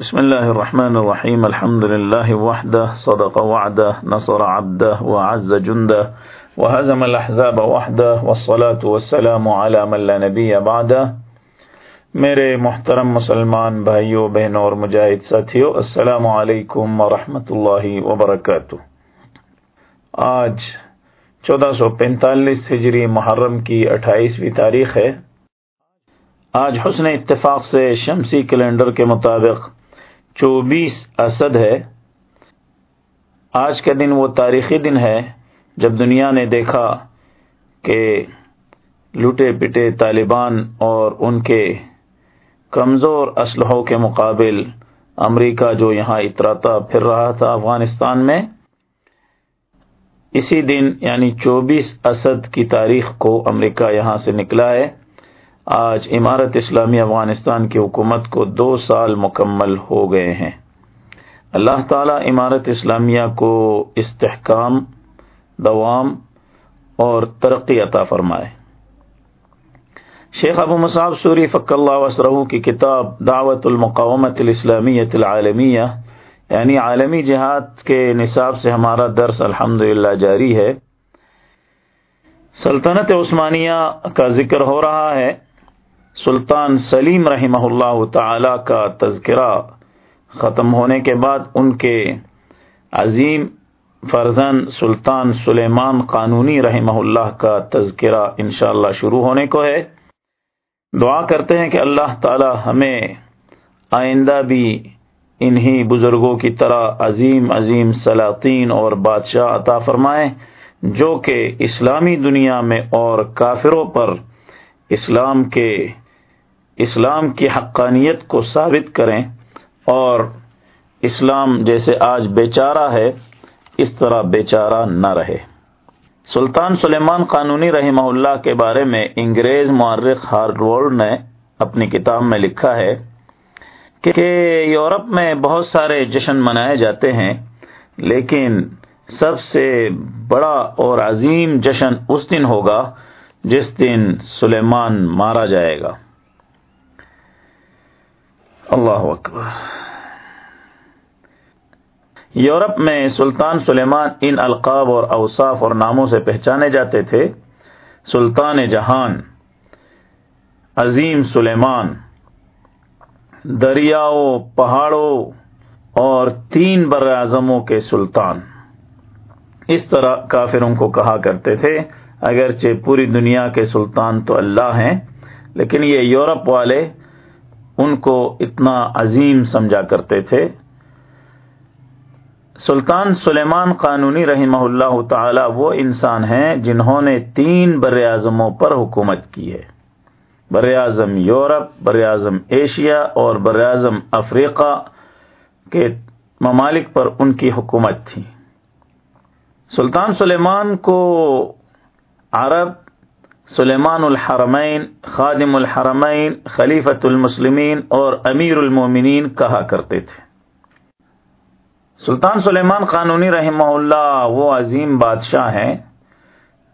بسم الله الرحمن الرحيم الحمد لله وحده صدق وعده نصر عبده وعز جنده وهزم الأحزاب وحده والصلاة والسلام على من لا نبي بعده میرے محترم مسلمان بھائیوں بہنوں اور مجاہد ساتھیوں السلام علیکم ورحمۃ اللہ وبرکاتہ۔ آج چودہ سو پینتالیس ہجری محرم کی اٹھائیسویں تاریخ ہے۔ آج حسن اتفاق سے شمسی کیلنڈر کے مطابق چوبیس اسد ہے۔ آج کا دن وہ تاریخی دن ہے جب دنیا نے دیکھا کہ لوٹے پٹے طالبان اور ان کے کمزور اسلحوں کے مقابل امریکہ جو یہاں اتراتا پھر رہا تھا افغانستان میں، اسی دن یعنی چوبیس اسد کی تاریخ کو امریکہ یہاں سے نکلا ہے۔ آج عمارت اسلامی افغانستان کی حکومت کو دو سال مکمل ہو گئے ہیں۔ اللہ تعالی عمارت اسلامیہ کو استحکام، دوام اور ترقی عطا فرمائے۔ شیخ ابو مصعب سوری فق اللہ وسرہ کی کتاب دعوت المقامت الاسلامیت العالمیہ یعنی عالمی جہاد کے نصاب سے ہمارا درس الحمد جاری ہے۔ سلطنت عثمانیہ کا ذکر ہو رہا ہے۔ سلطان سلیم رحمہ اللہ تعالی کا تذکرہ ختم ہونے کے بعد ان کے عظیم فرزن سلطان سلیمان قانونی رحمہ اللہ کا تذکرہ انشاءاللہ شروع ہونے کو ہے۔ دعا کرتے ہیں کہ اللہ تعالی ہمیں آئندہ بھی انہی بزرگوں کی طرح عظیم عظیم سلاطین اور بادشاہ عطا فرمائے، جو کہ اسلامی دنیا میں اور کافروں پر اسلام کے اسلام کی حقانیت کو ثابت کریں اور اسلام جیسے آج بیچارہ ہے، اس طرح بیچارہ نہ رہے۔ سلطان سلیمان قانونی رحمہ اللہ کے بارے میں انگریز معرخ ہارڈ نے اپنی کتاب میں لکھا ہے کہ یورپ میں بہت سارے جشن منائے جاتے ہیں، لیکن سب سے بڑا اور عظیم جشن اس دن ہوگا جس دن سلیمان مارا جائے گا۔ اللہ اکبر۔ یورپ میں سلطان سلیمان ان القاب اور اوصاف اور ناموں سے پہچانے جاتے تھے۔ سلطان جہان، عظیم سلیمان، دریاؤں، پہاڑوں اور تین بر اعظموں کے سلطان۔ اس طرح کافروں کو کہا کرتے تھے، اگرچہ پوری دنیا کے سلطان تو اللہ ہیں، لیکن یہ یورپ والے ان کو اتنا عظیم سمجھا کرتے تھے۔ سلطان سلیمان قانونی رحمہ اللہ تعالی وہ انسان ہیں جنہوں نے تین بر اعظموں پر حکومت کی ہے۔ بر اعظم یورپ، بر اعظم ایشیا اور بر اعظم افریقہ کے ممالک پر ان کی حکومت تھی۔ سلطان سلیمان کو عرب سلیمان الحرمین، خادم الحرمین خلیفت المسلمین اور امیر المومنین کہا کرتے تھے۔ سلطان سلیمان قانونی رحمہ اللہ وہ عظیم بادشاہ ہیں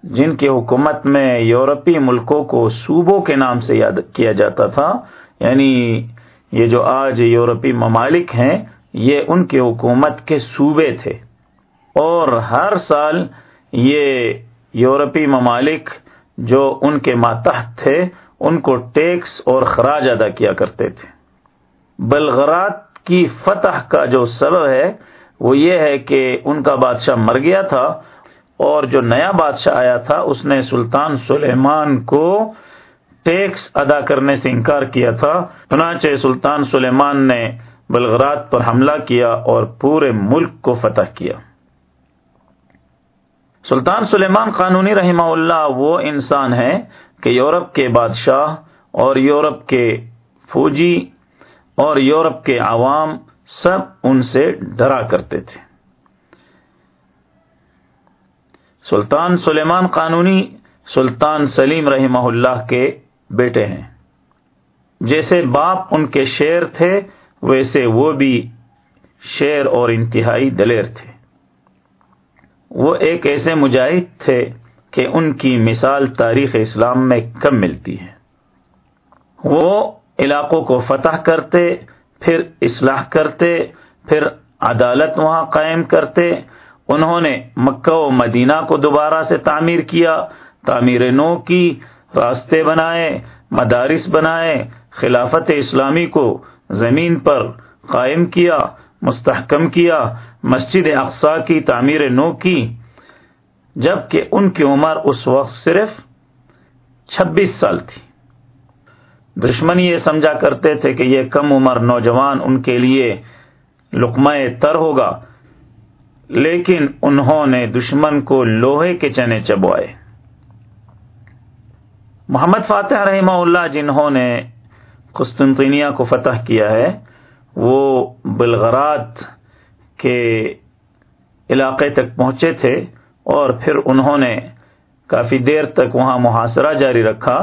جن کی حکومت میں یورپی ملکوں کو صوبوں کے نام سے یاد کیا جاتا تھا۔ یعنی یہ جو آج یورپی ممالک ہیں، یہ ان کی حکومت کے صوبے تھے۔ اور ہر سال یہ یورپی ممالک جو ان کے ماتحت تھے، ان کو ٹیکس اور خراج ادا کیا کرتے تھے۔ بلغرات کی فتح کا جو سبب ہے، وہ یہ ہے کہ ان کا بادشاہ مر گیا تھا اور جو نیا بادشاہ آیا تھا، اس نے سلطان سلیمان کو ٹیکس ادا کرنے سے انکار کیا تھا۔ چنانچہ سلطان سلیمان نے بلغرات پر حملہ کیا اور پورے ملک کو فتح کیا۔ سلطان سلیمان قانونی رحمہ اللہ وہ انسان ہے کہ یورپ کے بادشاہ اور یورپ کے فوجی اور یورپ کے عوام سب ان سے ڈرا کرتے تھے۔ سلطان سلیمان قانونی سلطان سلیم رحمہ اللہ کے بیٹے ہیں۔ جیسے باپ ان کے شیر تھے، ویسے وہ بھی شیر اور انتہائی دلیر تھے۔ وہ ایک ایسے مجاہد تھے کہ ان کی مثال تاریخ اسلام میں کم ملتی ہے۔ وہ علاقوں کو فتح کرتے، پھر اصلاح کرتے، پھر عدالت وہاں قائم کرتے۔ انہوں نے مکہ و مدینہ کو دوبارہ سے تعمیر کیا، تعمیر نو کی، راستے بنائے، مدارس بنائے، خلافت اسلامی کو زمین پر قائم کیا، مستحکم کیا۔ مسجد اقسا کی تعمیر نو کی، جبکہ ان کی عمر اس وقت صرف چھبیس سال تھی۔ دشمن یہ سمجھا کرتے تھے کہ یہ کم عمر نوجوان ان کے لیے لقمہ تر ہوگا، لیکن انہوں نے دشمن کو لوہے کے چنے چبوائے۔ محمد فاتح رحمہ اللہ جنہوں نے قسطنطینیہ کو فتح کیا ہے، وہ بلغرات کے علاقے تک پہنچے تھے اور پھر انہوں نے کافی دیر تک وہاں محاصرہ جاری رکھا،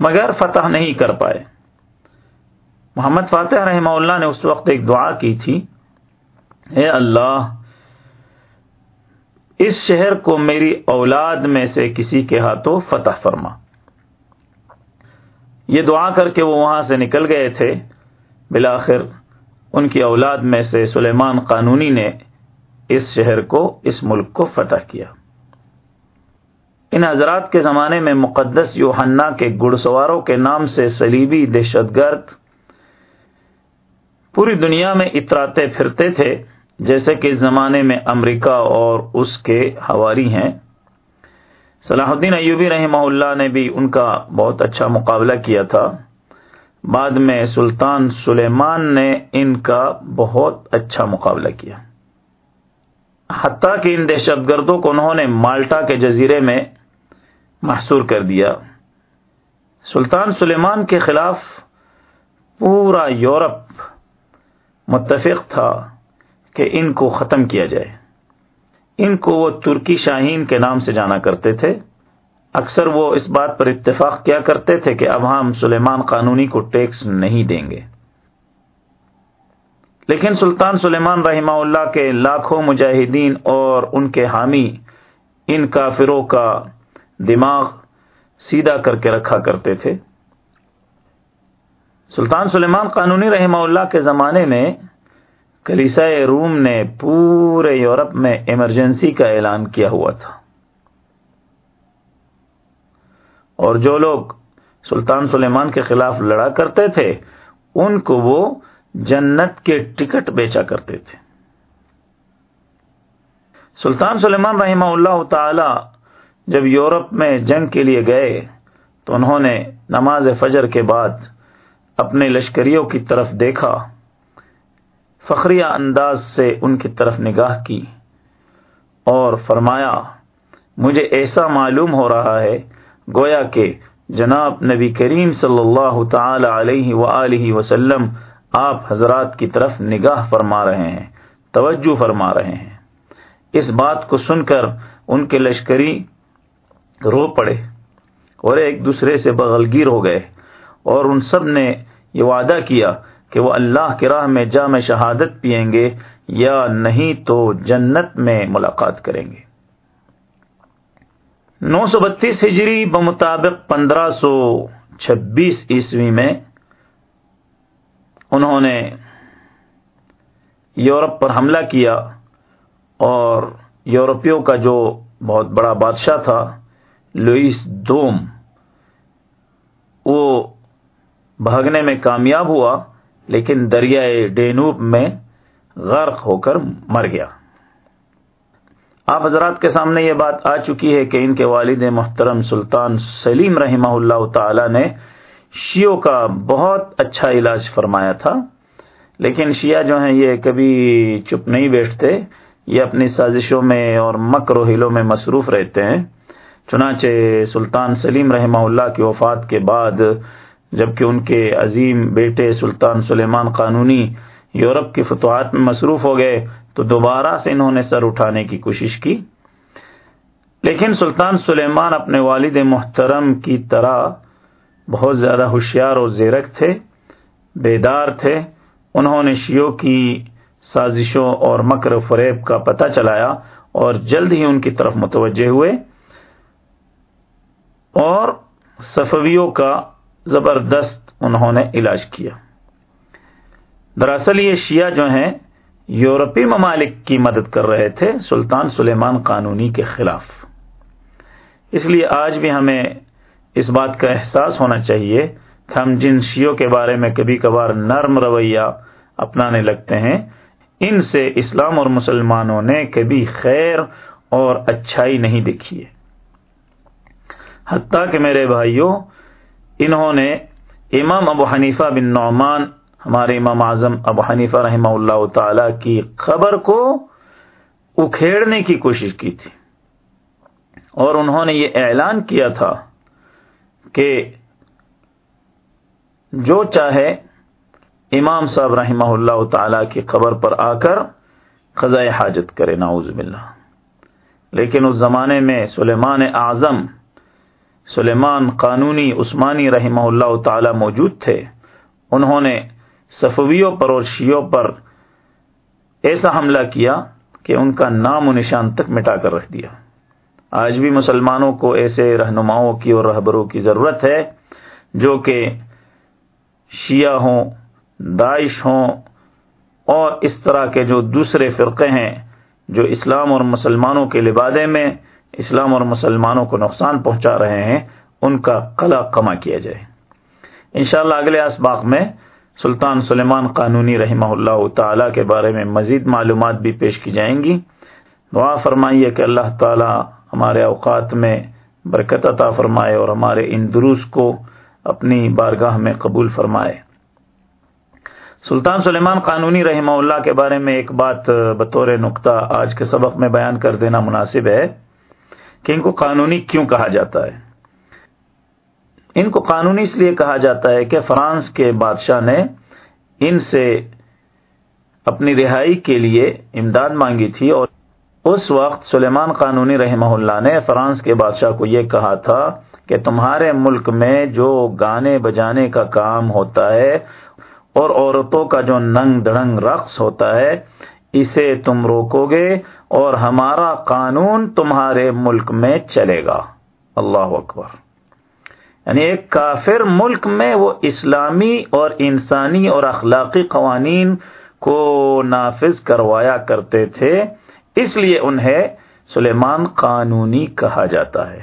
مگر فتح نہیں کر پائے۔ محمد فاتح رحمہ اللہ نے اس وقت ایک دعا کی تھی، اے اللہ، اس شہر کو میری اولاد میں سے کسی کے ہاتھوں فتح فرما۔ یہ دعا کر کے وہ وہاں سے نکل گئے تھے بلاخر ان کی اولاد میں سے سلیمان قانونی نے اس شہر کو، اس ملک کو فتح کیا۔ ان حضرات کے زمانے میں مقدس یوحنا کے گڑ سواروں کے نام سے سلیبی دہشت گرد پوری دنیا میں اتراتے پھرتے تھے، جیسے کہ اس زمانے میں امریکہ اور اس کے ہواری ہیں۔ صلاح الدین ایوبی رحمہ اللہ نے بھی ان کا بہت اچھا مقابلہ کیا تھا۔ بعد میں سلطان سلیمان نے ان کا بہت اچھا مقابلہ کیا۔ حتیٰ کہ ان دہشت گردوں کو انہوں نے مالٹا کے جزیرے میں محصور کر دیا۔ سلطان سلیمان کے خلاف پورا یورپ متفق تھا کہ ان کو ختم کیا جائے۔ ان کو وہ ترکی شاہین کے نام سے جانا کرتے تھے۔ اکثر وہ اس بات پر اتفاق کیا کرتے تھے کہ اب ہم سلیمان قانونی کو ٹیکس نہیں دیں گے۔ لیکن سلطان سلیمان رحمہ اللہ کے لاکھوں مجاہدین اور ان کے حامی، ان کافروں کا دماغ سیدھا کر کے رکھا کرتے تھے۔ سلطان سلیمان قانونی رحمہ اللہ کے زمانے میں کلیسا روم نے پورے یورپ میں ایمرجنسی کا اعلان کیا ہوا تھا۔ اور جو لوگ سلطان سلیمان کے خلاف لڑا کرتے تھے، ان کو وہ جنت کے ٹکٹ بیچا کرتے تھے۔ سلطان سلیمان رحمہ اللہ تعالی جب یورپ میں جنگ کے لیے گئے، تو انہوں نے نماز فجر کے بعد اپنے لشکریوں کی طرف دیکھا۔ فخریہ انداز سے ان کی طرف نگاہ کی اور فرمایا، مجھے ایسا معلوم ہو رہا ہے گویا کہ جناب نبی کریم صلی اللہ تعالی علیہ وسلم آپ حضرات کی طرف نگاہ فرما رہے ہیں، توجہ فرما رہے ہیں۔ اس بات کو سن کر ان کے لشکری رو پڑے اور ایک دوسرے سے بغلگیر ہو گئے اور ان سب نے یہ وعدہ کیا کہ وہ اللہ کی راہ میں جامع شہادت پئیں گے یا نہیں تو جنت میں ملاقات کریں گے۔ نو سو بتیس ہجری بمطابق پندرہ سو چھبیس عیسوی میں انہوں نے یورپ پر حملہ کیا اور یورپیوں کا جو بہت بڑا بادشاہ تھا لوئس دوم، وہ بھاگنے میں کامیاب ہوا، لیکن دریائے ڈینوب میں غرق ہو کر مر گیا۔ آپ حضرات کے سامنے یہ بات آ چکی ہے کہ ان کے والد محترم سلطان سلیم رحمہ اللہ تعالی نے شیعوں کا بہت اچھا علاج فرمایا تھا، لیکن شیعہ جو ہیں یہ کبھی چپ نہیں بیٹھتے، یہ اپنی سازشوں میں اور مکر و ہلوں میں مصروف رہتے ہیں۔ چنانچہ سلطان سلیم رحمہ اللہ کی وفات کے بعد جبکہ ان کے عظیم بیٹے سلطان سلیمان قانونی یورپ کی فتوحات میں مصروف ہو گئے تو دوبارہ سے انہوں نے سر اٹھانے کی کوشش کی۔ لیکن سلطان سلیمان اپنے والد محترم کی طرح بہت زیادہ ہوشیار اور زیرک تھے، بیدار تھے۔ انہوں نے شیو کی سازشوں اور مکر فریب کا پتہ چلایا اور جلد ہی ان کی طرف متوجہ ہوئے۔ اور صفویوں کا زبردست انہوں نے علاج کیا۔ دراصل یہ شیعہ جو ہیں یورپی ممالک کی مدد کر رہے تھے سلطان سلیمان قانونی کے خلاف۔ اس لیے آج بھی ہمیں اس بات کا احساس ہونا چاہیے کہ ہم جن شیوں کے بارے میں کبھی کبھار نرم رویہ اپنانے لگتے ہیں، ان سے اسلام اور مسلمانوں نے کبھی خیر اور اچھائی نہیں دیکھی ہے۔ حتیٰ کہ میرے بھائیوں، انہوں نے امام ابو حنیفہ بن نعمان ہمارے امام اعظم ابو حنیفہ رحمہ اللہ تعالی کی خبر کو اکھیڑنے کی کوشش کی تھی۔ اور انہوں نے یہ اعلان کیا تھا کہ جو چاہے امام صاحب رحمہ اللہ تعالی کی خبر پر آ کر خزائے حاجت کرے، نعوذ باللہ۔ لیکن اس زمانے میں سلیمان اعظم، سلیمان قانونی عثمانی رحمہ اللہ تعالی موجود تھے۔ انہوں نے صفویوں پر اور شیوں پر ایسا حملہ کیا کہ ان کا نام و نشان تک مٹا کر رکھ دیا۔ آج بھی مسلمانوں کو ایسے رہنماؤں کی اور رہبروں کی ضرورت ہے جو کہ شیعہ ہوں، داعش ہوں اور اس طرح کے جو دوسرے فرقے ہیں جو اسلام اور مسلمانوں کے لبادے میں اسلام اور مسلمانوں کو نقصان پہنچا رہے ہیں، ان کا قلع کما کیا جائے۔ انشاءاللہ اگلے اسباق میں سلطان سلیمان قانونی رحمہ اللہ تعالی کے بارے میں مزید معلومات بھی پیش کی جائیں گی۔ دعا فرمائیے کہ اللہ تعالی ہمارے اوقات میں برکت عطا فرمائے اور ہمارے ان دروس کو اپنی بارگاہ میں قبول فرمائے۔ سلطان سلیمان قانونی رحمہ اللہ کے بارے میں ایک بات بطور نقطہ آج کے سبق میں بیان کر دینا مناسب ہے کہ ان کو قانونی کیوں کہا جاتا ہے؟ ان کو قانونی اس لیے کہا جاتا ہے کہ فرانس کے بادشاہ نے ان سے اپنی رہائی کے لیے امداد مانگی تھی اور اس وقت سلیمان قانونی رحمہ اللہ نے فرانس کے بادشاہ کو یہ کہا تھا کہ تمہارے ملک میں جو گانے بجانے کا کام ہوتا ہے اور عورتوں کا جو ننگ دڑنگ رقص ہوتا ہے، اسے تم روکو گے اور ہمارا قانون تمہارے ملک میں چلے گا۔ اللہ اکبر۔ یعنی ایک کافر ملک میں وہ اسلامی اور انسانی اور اخلاقی قوانین کو نافذ کروایا کرتے تھے، اس لیے انہیں سلیمان قانونی کہا جاتا ہے۔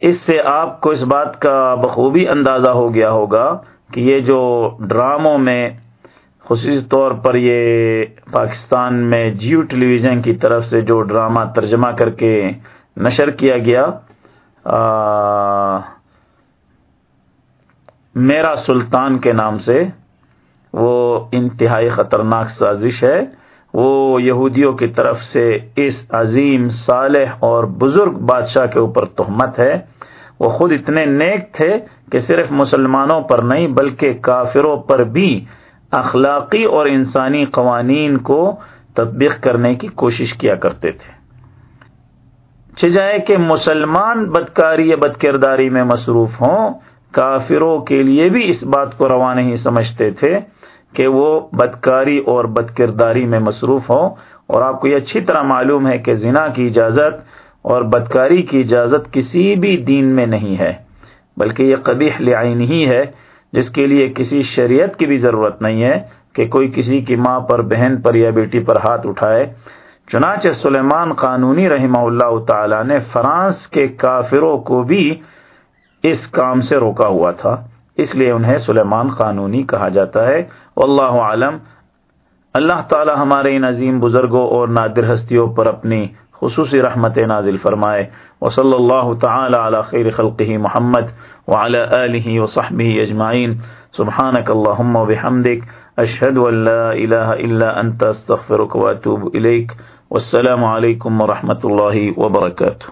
اس سے آپ کو اس بات کا بخوبی اندازہ ہو گیا ہوگا کہ یہ جو ڈراموں میں، خصوصی طور پر یہ پاکستان میں جیو ٹیلی ویژن کی طرف سے جو ڈرامہ ترجمہ کر کے نشر کیا گیا میرا سلطان کے نام سے وہ انتہائی خطرناک سازش ہے۔ وہ یہودیوں کی طرف سے اس عظیم، صالح اور بزرگ بادشاہ کے اوپر تہمت ہے۔ وہ خود اتنے نیک تھے کہ صرف مسلمانوں پر نہیں، بلکہ کافروں پر بھی اخلاقی اور انسانی قوانین کو تطبیق کرنے کی کوشش کیا کرتے تھے۔ جائے کہ مسلمان بدکاری یا بد کرداری میں مصروف ہوں، کافروں کے لیے بھی اس بات کو روا نہیں سمجھتے تھے کہ وہ بدکاری اور بد کرداری میں مصروف ہوں۔ اور آپ کو یہ اچھی طرح معلوم ہے کہ زنا کی اجازت اور بدکاری کی اجازت کسی بھی دین میں نہیں ہے، بلکہ یہ قبیح لعین ہی ہے، جس کے لیے کسی شریعت کی بھی ضرورت نہیں ہے کہ کوئی کسی کی ماں پر، بہن پر یا بیٹی پر ہاتھ اٹھائے۔ چنانچہ سلیمان قانونی رحمہ اللہ تعالی نے فرانس کے کافروں کو بھی اس کام سے روکا ہوا تھا۔ اس لیے انہیں سلیمان قانونی کہا جاتا ہے۔ واللہ عالم۔ اللہ تعالی ہمارے ان عظیم بزرگوں اور نادر ہستیوں پر اپنی خصوصی رحمت نازل فرمائے۔ وصلی اللہ تعالی علی خیر خلقہ محمد وعلى آلہ وصحبہ اجمعین۔ سبحانک اللہم وبحمدک اشهد ان لا اله الا انت استغفرك واتوب اليك والسلام عليكم ورحمه الله وبركاته